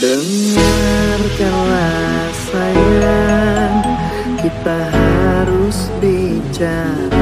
Dengarkanlah sayang Kita harus bicara